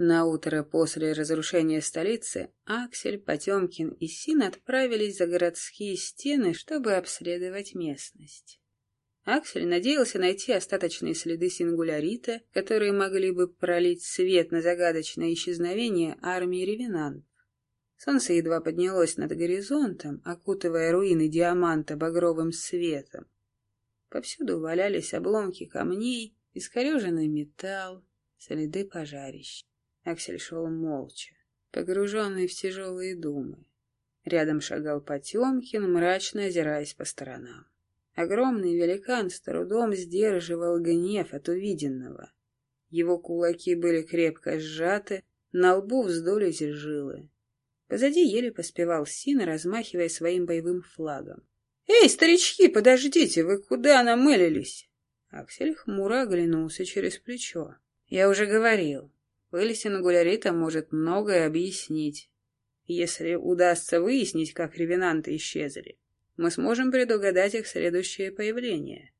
На утро после разрушения столицы Аксель, Потемкин и Син отправились за городские стены, чтобы обследовать местность. Аксель надеялся найти остаточные следы сингулярита, которые могли бы пролить свет на загадочное исчезновение армии ревенант. Солнце едва поднялось над горизонтом, окутывая руины диаманта багровым светом. Повсюду валялись обломки камней, искореженный металл, следы пожарищ. Аксель шел молча, погруженный в тяжелые думы. Рядом шагал Потемкин, мрачно озираясь по сторонам. Огромный великан с трудом сдерживал гнев от увиденного. Его кулаки были крепко сжаты, на лбу вздулись жилы. Позади еле поспевал Сина, размахивая своим боевым флагом. «Эй, старички, подождите, вы куда намылились?» Аксель хмуро оглянулся через плечо. «Я уже говорил, Пыль сингулярита может многое объяснить. Если удастся выяснить, как ревенанты исчезли, мы сможем предугадать их следующее появление».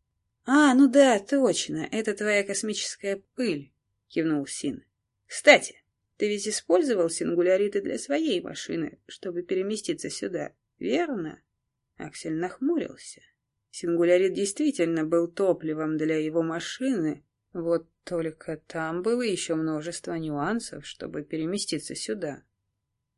«А, ну да, точно, это твоя космическая пыль», — кивнул Син. «Кстати, ты ведь использовал сингуляриты для своей машины, чтобы переместиться сюда, верно?» Аксель нахмурился. Сингулярит действительно был топливом для его машины, вот только там было еще множество нюансов, чтобы переместиться сюда.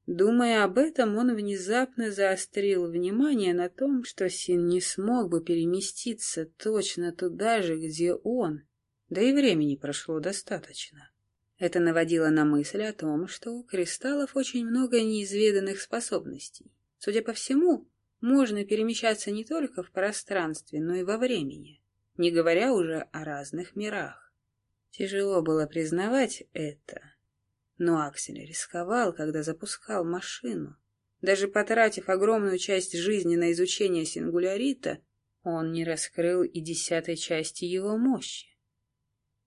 Думая об этом, он внезапно заострил внимание на том, что Син не смог бы переместиться точно туда же, где он, да и времени прошло достаточно. Это наводило на мысль о том, что у кристаллов очень много неизведанных способностей. Судя по всему, можно перемещаться не только в пространстве, но и во времени, не говоря уже о разных мирах. Тяжело было признавать это, но Аксель рисковал, когда запускал машину. Даже потратив огромную часть жизни на изучение сингулярита, он не раскрыл и десятой части его мощи.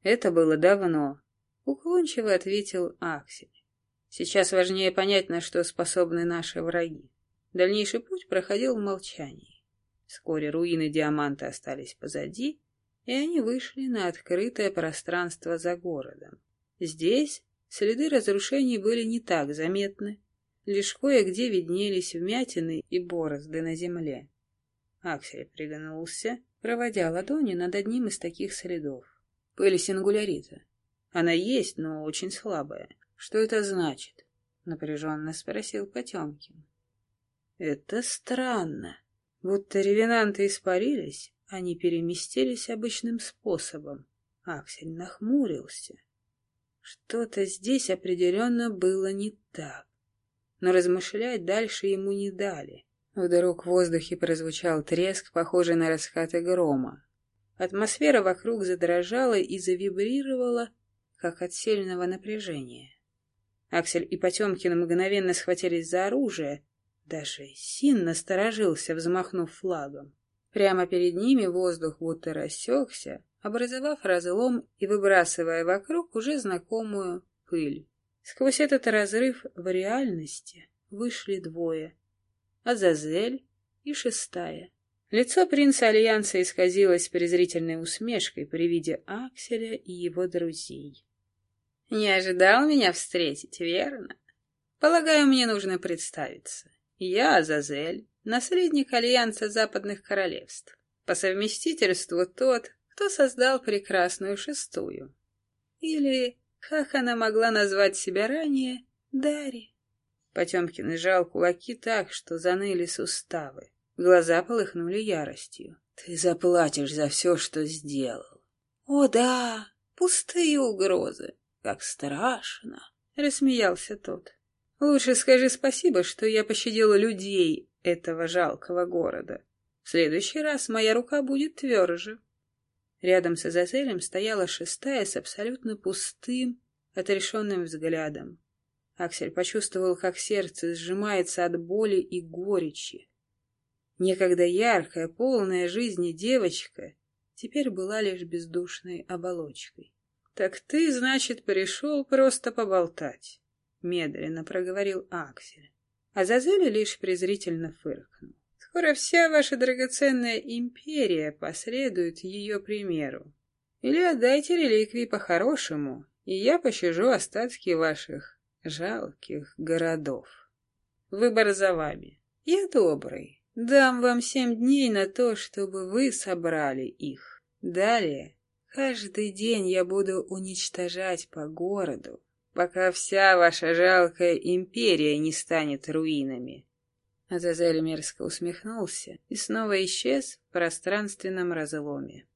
Это было давно, Уклончиво ответил Аксель. Сейчас важнее понять, на что способны наши враги. Дальнейший путь проходил в молчании. Вскоре руины диаманта остались позади, и они вышли на открытое пространство за городом. Здесь следы разрушений были не так заметны, лишь кое-где виднелись вмятины и борозды на земле. Аксель пригнулся, проводя ладони над одним из таких следов. Пыль сингулярита. Она есть, но очень слабая. Что это значит? Напряженно спросил Потемкин. Это странно. Будто ревенанты испарились, они переместились обычным способом. Аксель нахмурился. Что-то здесь определенно было не так. Но размышлять дальше ему не дали. Вдруг в воздухе прозвучал треск, похожий на раскаты грома. Атмосфера вокруг задрожала и завибрировала, как от сильного напряжения. Аксель и Потемкин мгновенно схватились за оружие. Даже Син насторожился, взмахнув флагом. Прямо перед ними воздух будто рассекся, образовав разлом и выбрасывая вокруг уже знакомую пыль. Сквозь этот разрыв в реальности вышли двое — Азазель и Шестая. Лицо принца Альянса исказилось презрительной усмешкой при виде Акселя и его друзей. Не ожидал меня встретить, верно? Полагаю, мне нужно представиться. Я Азазель, наследник Альянса Западных Королевств. По совместительству тот, кто создал прекрасную шестую. Или, как она могла назвать себя ранее, Дари. Потемкин сжал кулаки так, что заныли суставы. Глаза полыхнули яростью. «Ты заплатишь за все, что сделал». «О да, пустые угрозы. «Как страшно!» — рассмеялся тот. «Лучше скажи спасибо, что я пощадила людей этого жалкого города. В следующий раз моя рука будет тверже». Рядом с Азазелем стояла шестая с абсолютно пустым, отрешенным взглядом. Аксель почувствовал, как сердце сжимается от боли и горечи. Некогда яркая, полная жизни девочка теперь была лишь бездушной оболочкой. «Так ты, значит, пришел просто поболтать», — медленно проговорил Аксель. А Зазели лишь презрительно фыркнул. «Скоро вся ваша драгоценная империя последует ее примеру. Или отдайте реликвии по-хорошему, и я пощажу остатки ваших жалких городов. Выбор за вами. Я добрый. Дам вам семь дней на то, чтобы вы собрали их. Далее, каждый день я буду уничтожать по городу, пока вся ваша жалкая империя не станет руинами. Азазель мерзко усмехнулся и снова исчез в пространственном разломе.